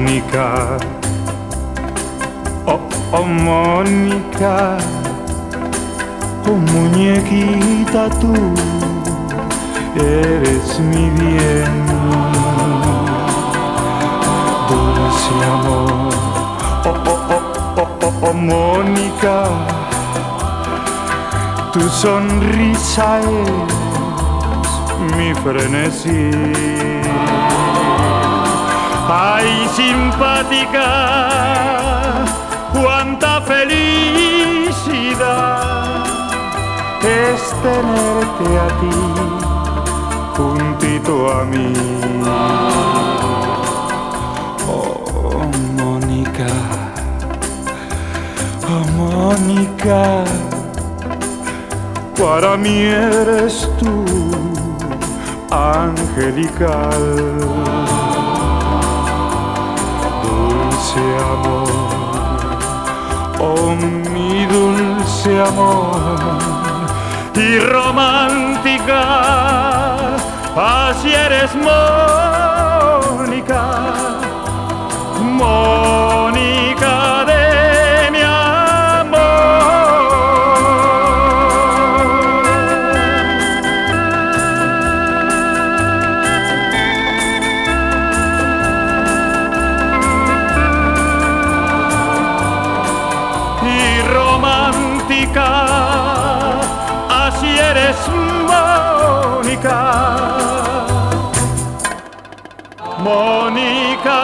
Mónica, oh, oh Mónica, oh muñequita tú, eres mi bien, dulce amor, oh, oh, oh, oh, oh, oh Mónica, tu sonrisa es mi frenesí. Ay, simpática, cuánta felicidad es tenerte a ti juntito a mí. Oh, Mónica, oh, Mónica, para mí eres tú angelical dulce amor, oh mi dulce amor. Y romántica, así eres Mónica, Mónica romántica, así eres Mónica. Mónica